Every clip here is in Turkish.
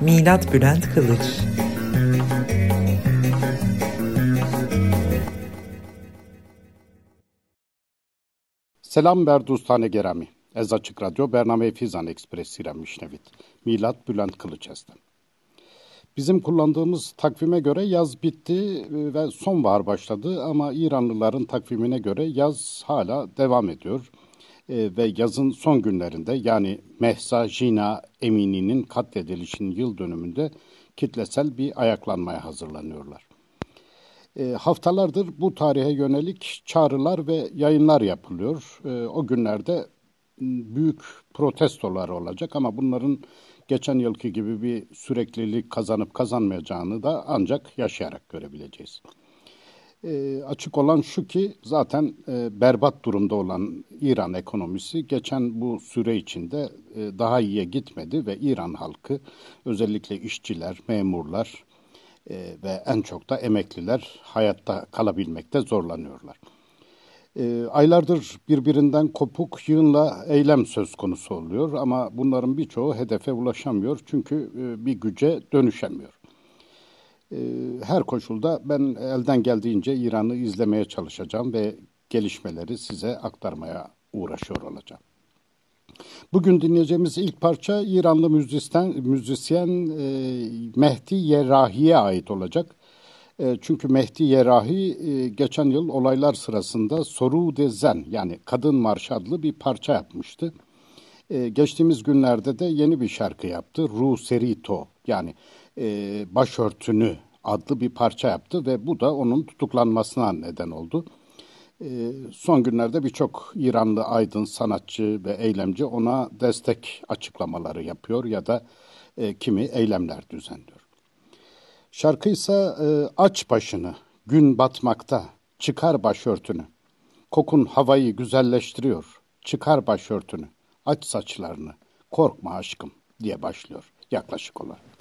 Milat Bülent Kılıç Selam berdustane gerami. Ez Açık Radyo Bername Fizan Ekspresi ile Mişnevit. Milat Bülent Kılıç ezden. Bizim kullandığımız takvime göre yaz bitti e, ve sonbahar başladı ama İranlıların takvimine göre yaz hala devam ediyor. E, ve yazın son günlerinde yani Mehsa Jina Emini'nin katledilişinin yıl dönümünde kitlesel bir ayaklanmaya hazırlanıyorlar. E, haftalardır bu tarihe yönelik çağrılar ve yayınlar yapılıyor. E, o günlerde büyük protestolar olacak ama bunların geçen yılki gibi bir süreklilik kazanıp kazanmayacağını da ancak yaşayarak görebileceğiz. E, açık olan şu ki zaten e, berbat durumda olan İran ekonomisi geçen bu süre içinde e, daha iyiye gitmedi ve İran halkı özellikle işçiler, memurlar e, ve en çok da emekliler hayatta kalabilmekte zorlanıyorlar. E, aylardır birbirinden kopuk yığınla eylem söz konusu oluyor ama bunların birçoğu hedefe ulaşamıyor çünkü e, bir güce dönüşemiyor. E, her koşulda ben elden geldiğince İran'ı izlemeye çalışacağım ve gelişmeleri size aktarmaya uğraşıyor olacağım. Bugün dinleyeceğimiz ilk parça İranlı müzisyen, müzisyen e, Mehdi Yerahi'ye ait olacak. E, çünkü Mehdi Yerahi e, geçen yıl olaylar sırasında Soru de Zen yani Kadın Marşı adlı bir parça yapmıştı. Geçtiğimiz günlerde de yeni bir şarkı yaptı. Ru Serito yani başörtünü adlı bir parça yaptı ve bu da onun tutuklanmasına neden oldu. son günlerde birçok İranlı aydın, sanatçı ve eylemci ona destek açıklamaları yapıyor ya da kimi eylemler düzenliyor. Şarkı ise e, aç başını, gün batmakta, çıkar başörtünü. Kokun havayı güzelleştiriyor, çıkar başörtünü, aç saçlarını, korkma aşkım diye başlıyor yaklaşık olarak.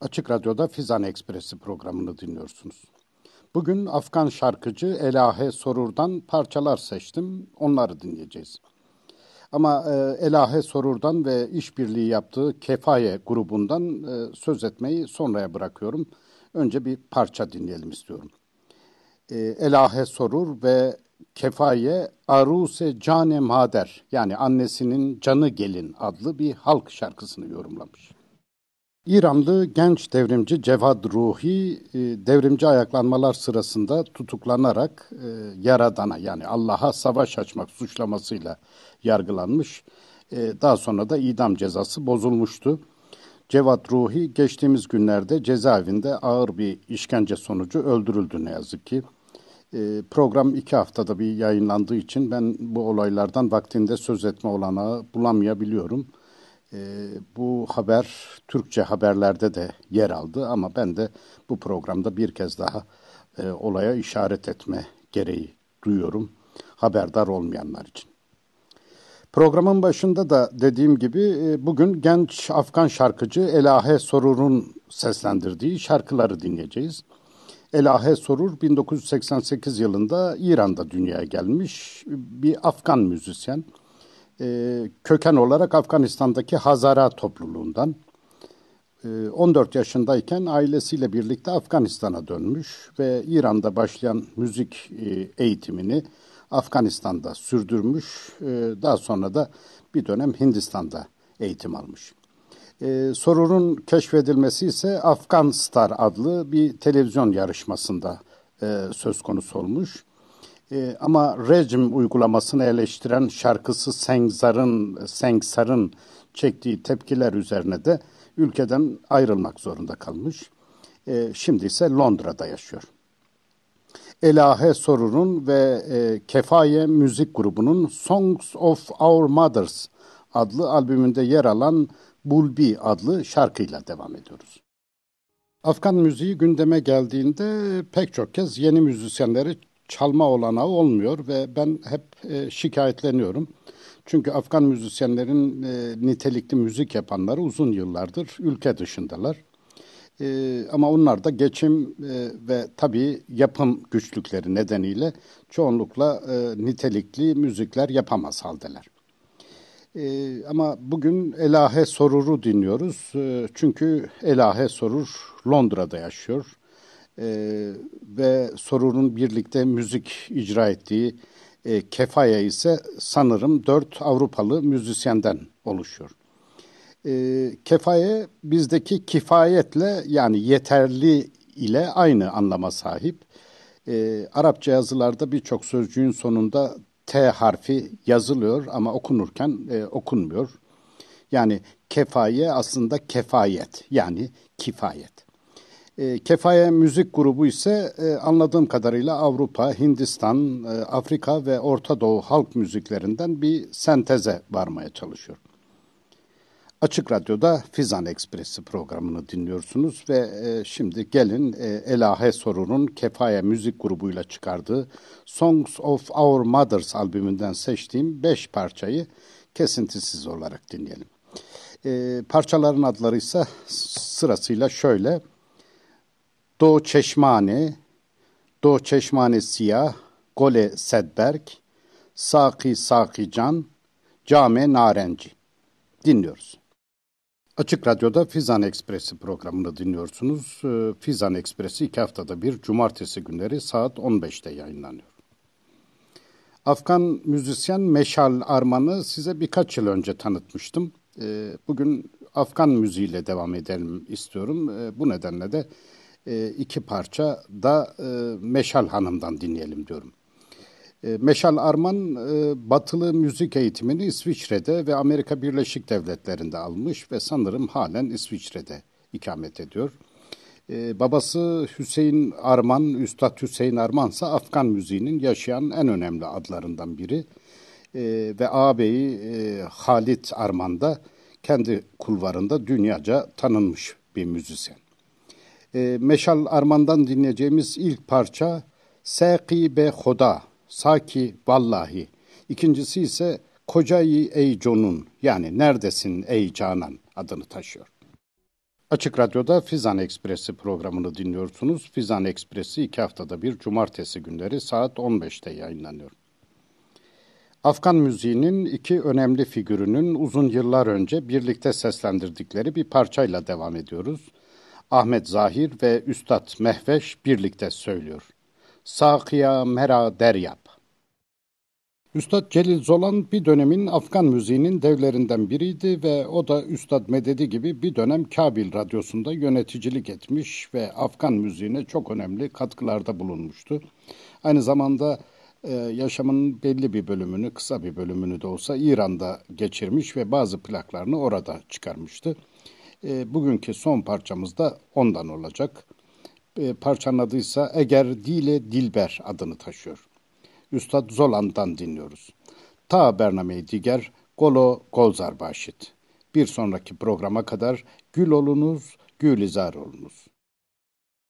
Açık Radyo'da Fizan Ekspresi programını dinliyorsunuz. Bugün Afgan şarkıcı Elahe Sorur'dan parçalar seçtim, onları dinleyeceğiz. Ama e, Elahe Sorur'dan ve işbirliği yaptığı Kefaye grubundan e, söz etmeyi sonraya bırakıyorum. Önce bir parça dinleyelim istiyorum. E, Elahe Sorur ve Kefaye Aruse Cane Mader yani annesinin canı gelin adlı bir halk şarkısını yorumlamış. İranlı genç devrimci Cevad Ruhi e, devrimci ayaklanmalar sırasında tutuklanarak e, Yaradan'a yani Allah'a savaş açmak suçlamasıyla yargılanmış. E, daha sonra da idam cezası bozulmuştu. Cevat Ruhi geçtiğimiz günlerde cezaevinde ağır bir işkence sonucu öldürüldü ne yazık ki. program iki haftada bir yayınlandığı için ben bu olaylardan vaktinde söz etme olanağı bulamayabiliyorum. E, bu haber Türkçe haberlerde de yer aldı ama ben de bu programda bir kez daha e, olaya işaret etme gereği duyuyorum haberdar olmayanlar için. Programın başında da dediğim gibi e, bugün genç Afgan şarkıcı Elahe Sorur'un seslendirdiği şarkıları dinleyeceğiz. Elahe Sorur 1988 yılında İran'da dünyaya gelmiş bir Afgan müzisyen e, köken olarak Afganistan'daki Hazara topluluğundan. E, ee, 14 yaşındayken ailesiyle birlikte Afganistan'a dönmüş ve İran'da başlayan müzik e, eğitimini Afganistan'da sürdürmüş. E, daha sonra da bir dönem Hindistan'da eğitim almış. E, sorunun keşfedilmesi ise Afgan Star adlı bir televizyon yarışmasında e, söz konusu olmuş. E, ama rejim uygulamasını eleştiren şarkısı Sengsar'ın Sengsar'ın çektiği tepkiler üzerine de ülkeden ayrılmak zorunda kalmış. E, şimdi ise Londra'da yaşıyor. Elahe Sorun'un ve e, Kefaye Müzik Grubu'nun Songs of Our Mothers adlı albümünde yer alan Bulbi adlı şarkıyla devam ediyoruz. Afgan müziği gündeme geldiğinde pek çok kez yeni müzisyenleri çalma olanağı olmuyor ve ben hep e, şikayetleniyorum. Çünkü Afgan müzisyenlerin e, nitelikli müzik yapanları uzun yıllardır ülke dışındalar. E, ama onlar da geçim e, ve tabii yapım güçlükleri nedeniyle çoğunlukla e, nitelikli müzikler yapamaz haldeler. E, ama bugün Elahe Sorur'u dinliyoruz. E, çünkü Elahe Sorur Londra'da yaşıyor. E, ve Sorur'un birlikte müzik icra ettiği e, Kefaya ise sanırım dört Avrupalı müzisyenden oluşuyor. E, kefaye bizdeki kifayetle yani yeterli ile aynı anlama sahip. E, Arapça yazılarda birçok sözcüğün sonunda T harfi yazılıyor ama okunurken e, okunmuyor. Yani kefaye aslında kefayet yani kifayet. E, Kefaye müzik grubu ise e, anladığım kadarıyla Avrupa, Hindistan, e, Afrika ve Orta Doğu halk müziklerinden bir senteze varmaya çalışıyor. Açık Radyo'da Fizan Ekspresi programını dinliyorsunuz ve e, şimdi gelin Elahe Sorun'un Kefaye müzik grubuyla çıkardığı Songs of Our Mothers albümünden seçtiğim beş parçayı kesintisiz olarak dinleyelim. Parçaların adları ise sırasıyla şöyle. Do Çeşmane, Do Çeşmane Siyah, Gole Sedberg, Saki Saki Can, Came Narenci. Dinliyoruz. Açık Radyo'da Fizan Ekspresi programını dinliyorsunuz. Ee, Fizan Ekspresi iki haftada bir cumartesi günleri saat 15'te yayınlanıyor. Afgan müzisyen Meşal Arman'ı size birkaç yıl önce tanıtmıştım. Ee, bugün Afgan müziğiyle devam edelim istiyorum. Ee, bu nedenle de iki parça da e, Meşal Hanım'dan dinleyelim diyorum. E, Meşal Arman e, batılı müzik eğitimini İsviçre'de ve Amerika Birleşik Devletleri'nde almış ve sanırım halen İsviçre'de ikamet ediyor. E, babası Hüseyin Arman, Üstad Hüseyin Arman ise Afgan müziğinin yaşayan en önemli adlarından biri. E, ve ağabeyi e, Halit Arman da kendi kulvarında dünyaca tanınmış bir müzisyen. E, Meşal Arman'dan dinleyeceğimiz ilk parça Seki be Hoda, Saki Vallahi. İkincisi ise Kocayı Ey Conun yani Neredesin Ey Canan adını taşıyor. Açık Radyo'da Fizan Ekspresi programını dinliyorsunuz. Fizan Ekspresi iki haftada bir cumartesi günleri saat 15'te yayınlanıyor. Afgan müziğinin iki önemli figürünün uzun yıllar önce birlikte seslendirdikleri bir parçayla devam ediyoruz. Ahmet Zahir ve Üstad Mehveş birlikte söylüyor. Sakiya Mera Deryap. Üstad Celil Zolan bir dönemin Afgan müziğinin devlerinden biriydi ve o da Üstad Mededi gibi bir dönem Kabil Radyosu'nda yöneticilik etmiş ve Afgan müziğine çok önemli katkılarda bulunmuştu. Aynı zamanda e, yaşamının belli bir bölümünü, kısa bir bölümünü de olsa İran'da geçirmiş ve bazı plaklarını orada çıkarmıştı. E, bugünkü son parçamız da ondan olacak. E, parçanın adıysa Eger Dile Dilber adını taşıyor. Üstad Zolan'dan dinliyoruz. Ta Bernameyi Diger, Golo Golzar Başit. Bir sonraki programa kadar gül olunuz, gülizar olunuz.